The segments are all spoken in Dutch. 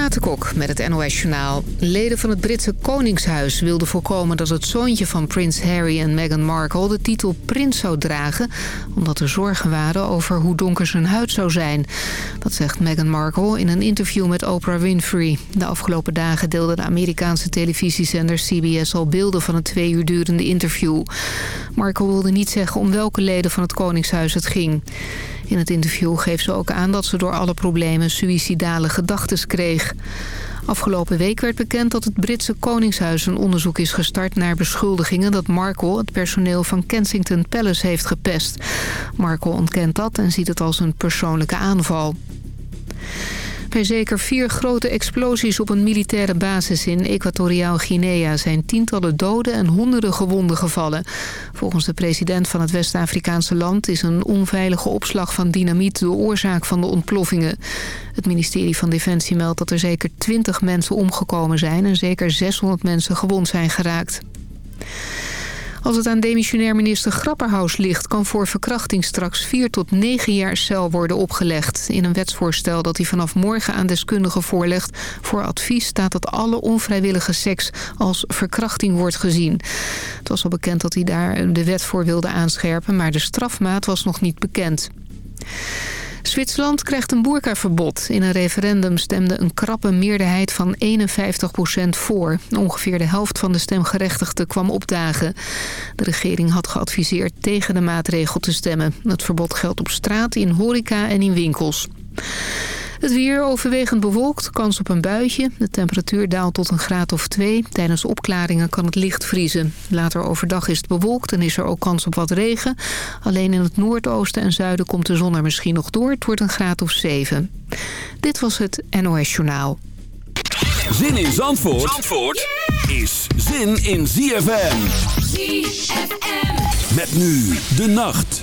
Renate met het NOS Journaal. Leden van het Britse Koningshuis wilden voorkomen dat het zoontje van prins Harry en Meghan Markle de titel prins zou dragen... omdat er zorgen waren over hoe donker zijn huid zou zijn. Dat zegt Meghan Markle in een interview met Oprah Winfrey. De afgelopen dagen deelde de Amerikaanse televisiezender CBS al beelden van een twee uur durende interview. Markle wilde niet zeggen om welke leden van het Koningshuis het ging. In het interview geeft ze ook aan dat ze door alle problemen suïcidale gedachten kreeg. Afgelopen week werd bekend dat het Britse Koningshuis een onderzoek is gestart naar beschuldigingen dat Markle het personeel van Kensington Palace heeft gepest. Markle ontkent dat en ziet het als een persoonlijke aanval. Bij zeker vier grote explosies op een militaire basis in Equatoriaal Guinea... zijn tientallen doden en honderden gewonden gevallen. Volgens de president van het West-Afrikaanse land... is een onveilige opslag van dynamiet de oorzaak van de ontploffingen. Het ministerie van Defensie meldt dat er zeker 20 mensen omgekomen zijn... en zeker 600 mensen gewond zijn geraakt. Als het aan demissionair minister Grapperhaus ligt... kan voor verkrachting straks 4 tot 9 jaar cel worden opgelegd. In een wetsvoorstel dat hij vanaf morgen aan deskundigen voorlegt... voor advies staat dat alle onvrijwillige seks als verkrachting wordt gezien. Het was al bekend dat hij daar de wet voor wilde aanscherpen... maar de strafmaat was nog niet bekend. Zwitserland krijgt een boerkaverbod. In een referendum stemde een krappe meerderheid van 51% voor. Ongeveer de helft van de stemgerechtigden kwam opdagen. De regering had geadviseerd tegen de maatregel te stemmen. Het verbod geldt op straat, in horeca en in winkels. Het weer overwegend bewolkt, kans op een buitje. De temperatuur daalt tot een graad of twee. Tijdens opklaringen kan het licht vriezen. Later overdag is het bewolkt en is er ook kans op wat regen. Alleen in het noordoosten en zuiden komt de zon er misschien nog door. Het wordt een graad of zeven. Dit was het NOS Journaal. Zin in Zandvoort, Zandvoort is zin in ZFM. ZFM. Met nu de nacht.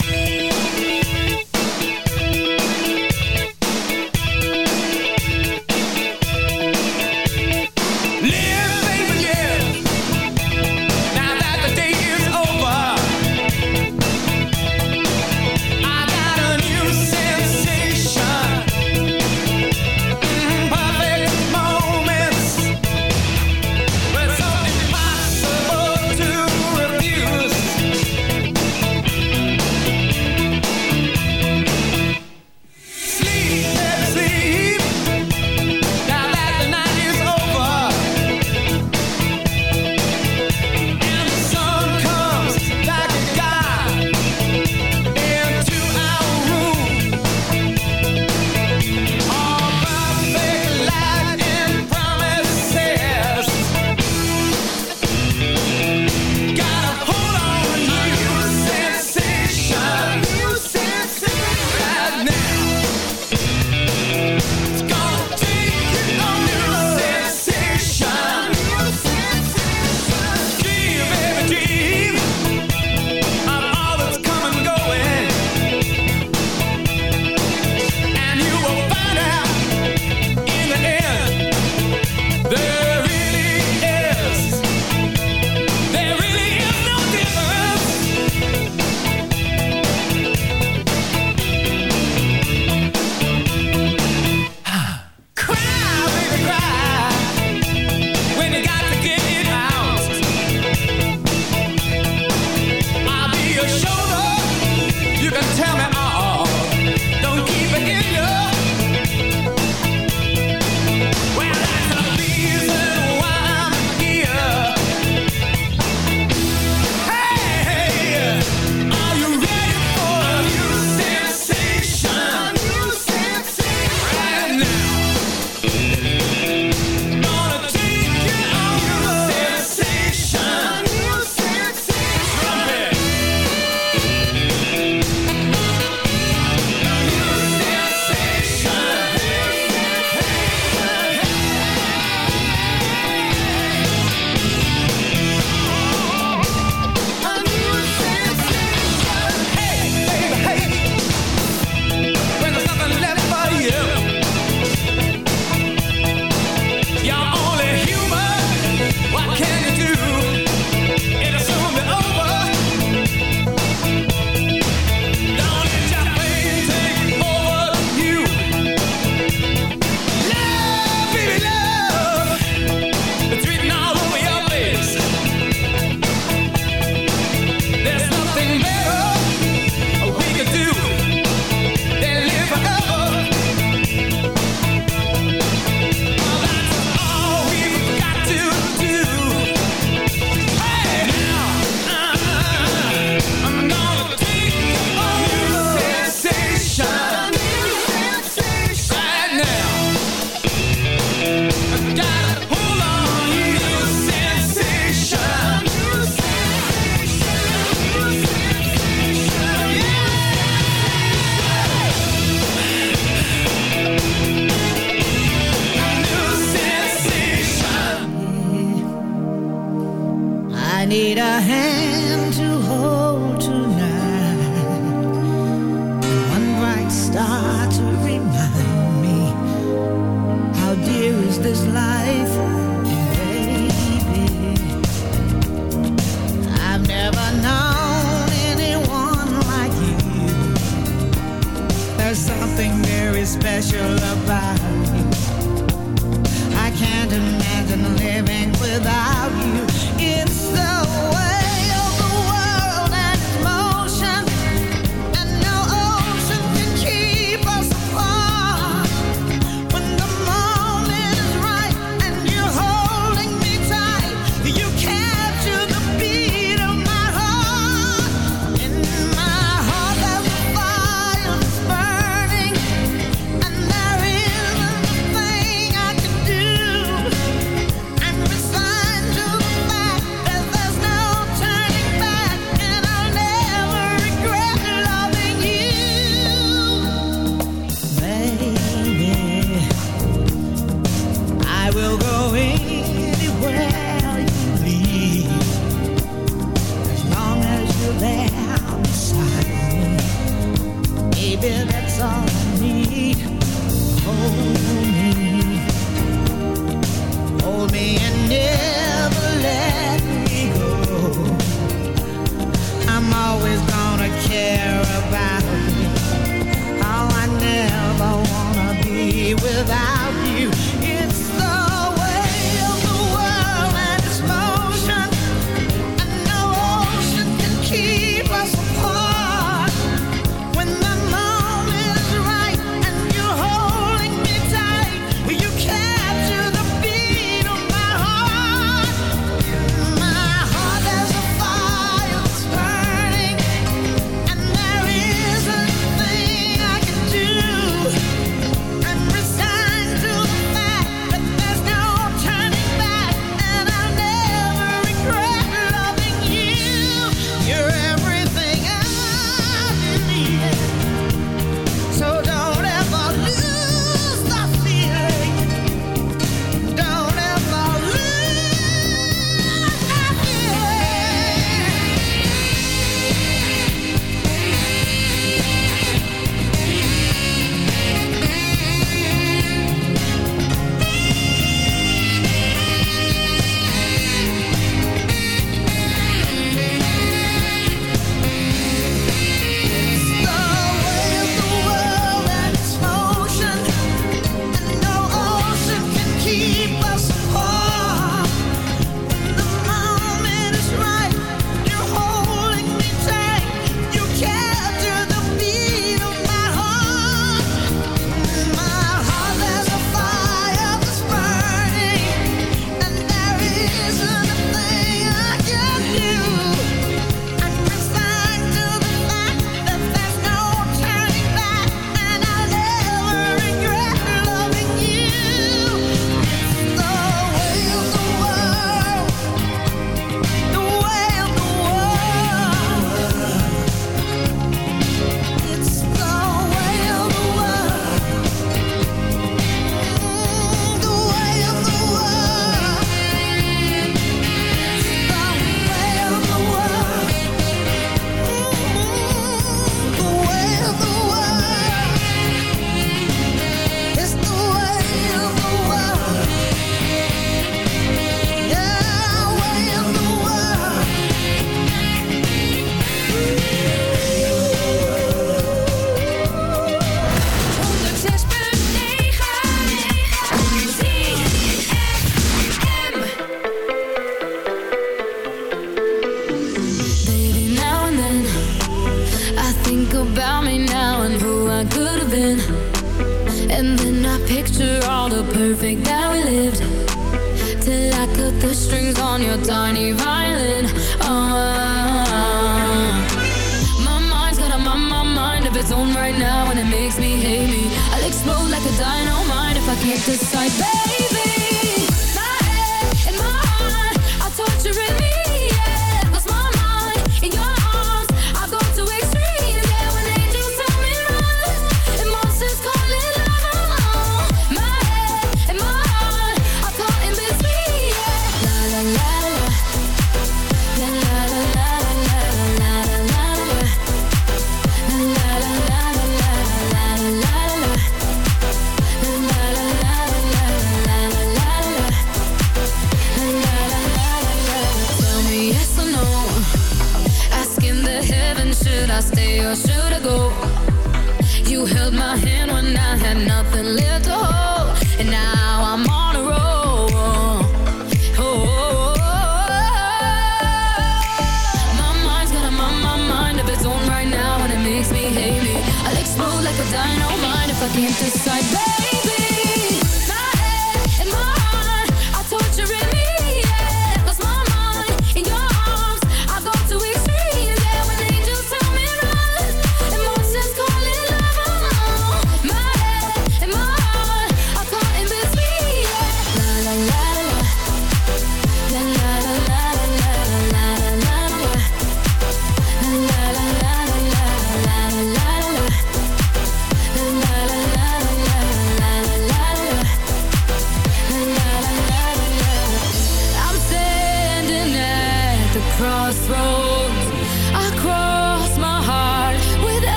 can't decide, babe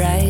bright.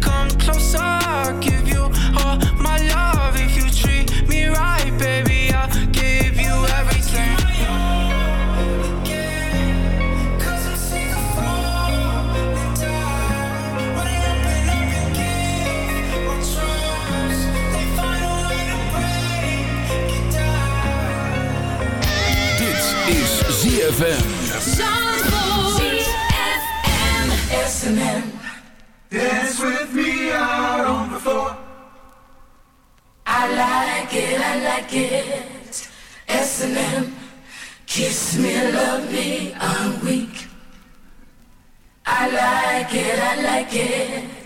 come closer, Dance with me out on the floor. I like it, I like it. S and M, kiss me, love me, I'm weak. I like it, I like it.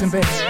In bed.